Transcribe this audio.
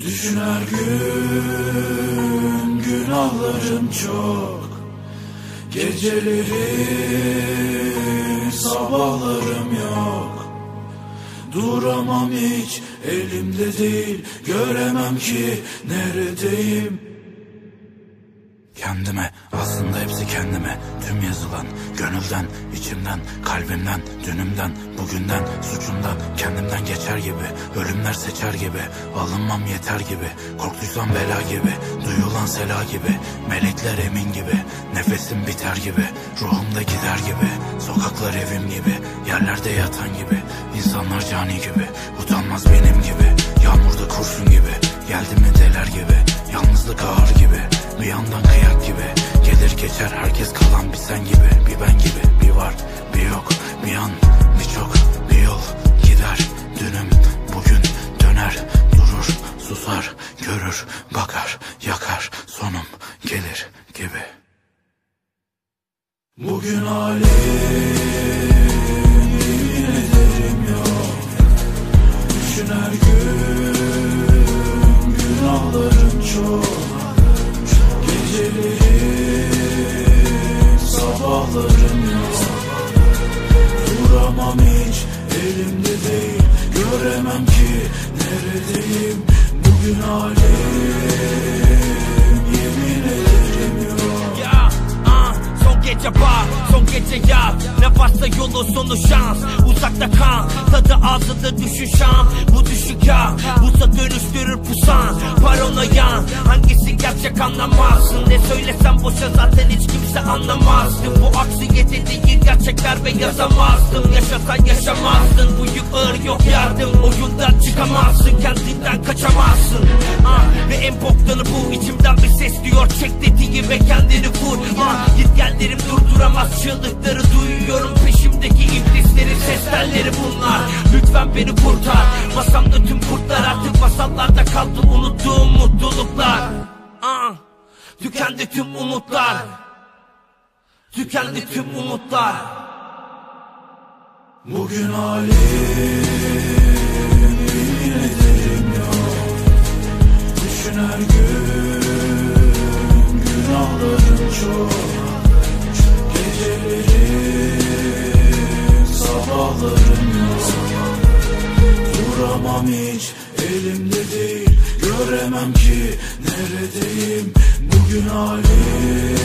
Düşün her gün günahlarım çok. Geceleri sabahlarım yok. Duramam hiç elimde değil. Göremem ki neredeyim Kendime aslında hepsi kendime. Tüm yazılan gönülden içimden kalbimden dünümden bugünden suçumdan kendimden geçer gibi Ölümler seçer gibi alınmam yeter gibi Korktuysam bela gibi duyulan sela gibi Melekler emin gibi nefesim biter gibi Ruhumda gider gibi sokaklar evim gibi Yerlerde yatan gibi insanlar cani gibi Utanmaz benim gibi yağmurda kurşun gibi geçer herkes kalan bir sen gibi Bir ben gibi. Bir var bir yok bir an bir çok bir yol gider. Dünüm bugün döner durur susar görür bakar yakar. Sonum gelir gibi. Bugün halim yemin ederim yok. Düşün her gün sabahlarım yok. Duramam hiç elimde değil. Göremem ki neredeyim. Bugün halim yemin ederim yok. Ya ah, son gece bar son gece yaz Ne varsa yolu sonu şans. Uzakta kan tadı ağzında düşün şan. Bu düşük ya Busa dönüştürür pusan. Paranoyan hangisi gerçek anlamazsın. Ne söylesem boşa zaten hiç kimse anlamazdı. Bu aksiyete değil gerçekler ve yazamazdım. Yaşasan yaşamazdın. Bu yük ağır yok yardım. Oyundan çıkamazsın. Kendinden kaçamazsın. Ah, Ve en boktanı bu. İçimden bir ses diyor. Çek dediği ve kendini vur. Ah, Git gel derim durduramaz. Çığlıkları duyuyorum. Peşimdeki iblislerin ses telleri bunlar. Lütfen beni kurtar. Masamda tüm kurtlar artık masallarda kaldı. Unuttuğum mutluluklar ah, Tükendi tüm umutlar. Tükendi tüm umutlar. Bugün yemin ederim yok Düşün her gün günahlarım çok. Geceleri sabahlarım yok. Duramam hiç elimde değil Göremem ki neredeyim? Bugün halim